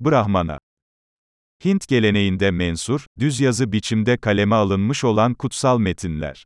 Brahmana. Hint geleneğinde mensur, düz yazı biçimde kaleme alınmış olan kutsal metinler.